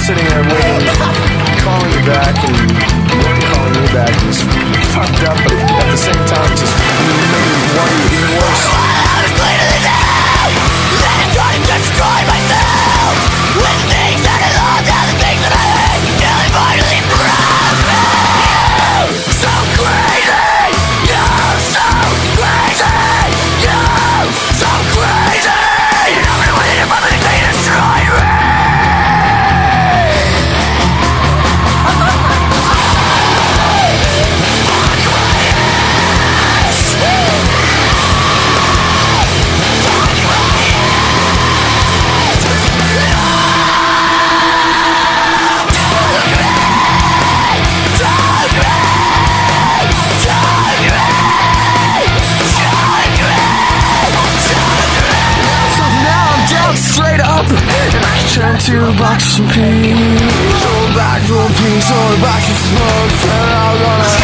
sitting there waiting, calling you back and. turn to a of peas Or a bag peas Or a box And I'm